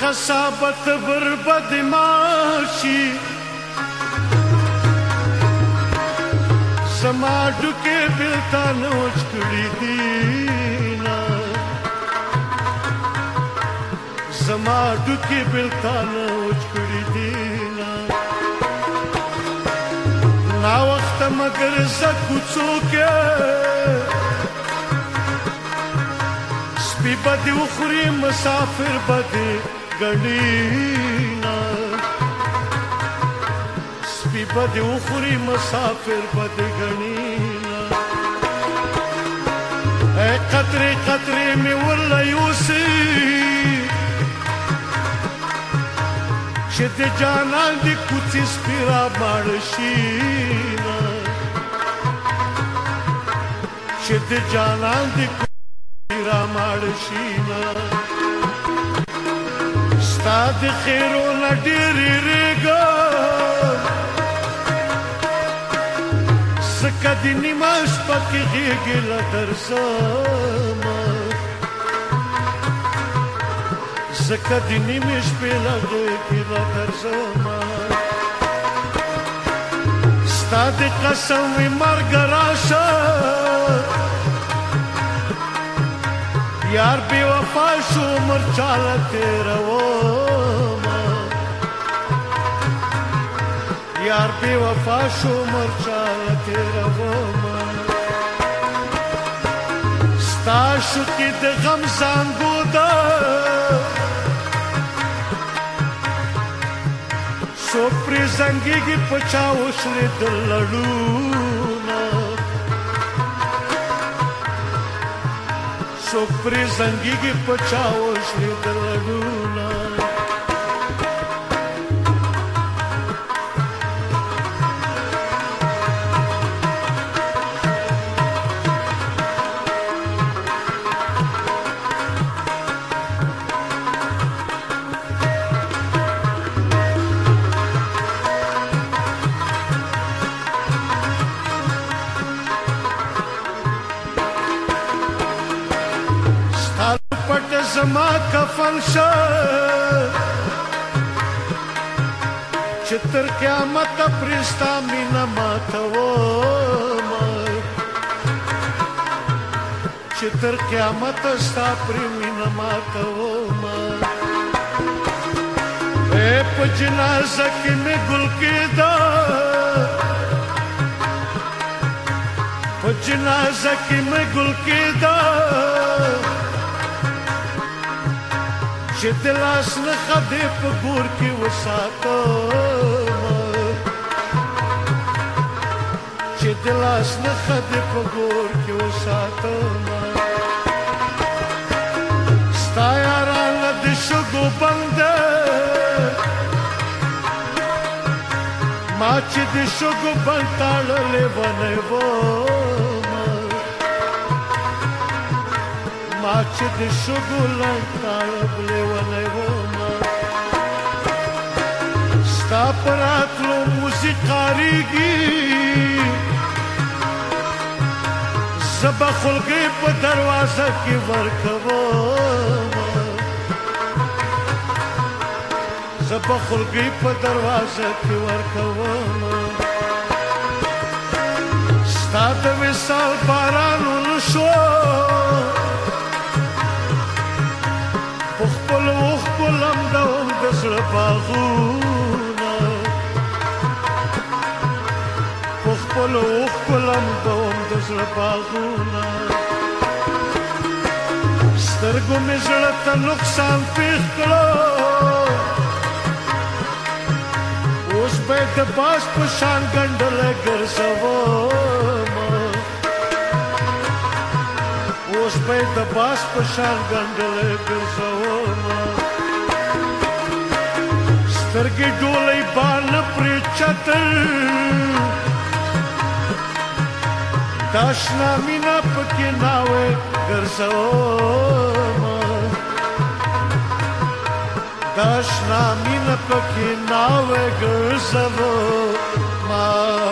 قصابت بربد ماشي زما ډکه بیلتا نوچ کړی دی نا زما ډکه بیلتا نوچ کړی دی نا نا وخت مگر زکو څوک سپي بد وخوري مسافر بد ګڼينا سپي بد وخوري مسافر بد ګڼينا اے قطرې قطرې مې ولا یوسي چې د جانان د کوڅې سپیرا مړ شي چې د جانان د را مړ شینا ستاد خیرونه ډېر رګا سکه د نیماش پکې غېږې لا درځم سکه د نیمې شپې لا غېږې لا درځم ستا د قسم وي مرګ راشه یار بی وفا شو مر چاله تیروم یار بی وفا شو مر چاله تیروم ستا شو کی د غم زنګو دا سو پر زنګي کی پچاو شل دلړو څوک پرې زنګيږي په چاوش دې دلډونه روان شه چې تر قیامت پرستا مینا ماتو ما چې تر قیامت ستا پر مینا ماتو ما اے پجنا زکه می ګل کې دا جنازه کې مې ګل کې دا چې د لاس نه خدې په ګور کې وساتم چې د لاس نه خدې په ګور کې وساتم ستایاران د شګو بند ما چې د شګو بند تړلې ونه وو açıdı şu gulay tayble vale homa Sta pratlo muzikarigi زبا خلقی په دروازه کې ورکوم زبا خلقی په دروازه کې ورکوم کړ پاغونه په خپل خپلم کوم د زړه پاغونه سترګو مې زړه ته نقصان پیښ کړو اوس به د باس په شان ګنډل ګرځوم اوس به د باس په شان ګنډل ګرځوم sergi dolej ban pričatelj. Tašna mina pake nave grzoma. Tašna mina pake nave grzoma.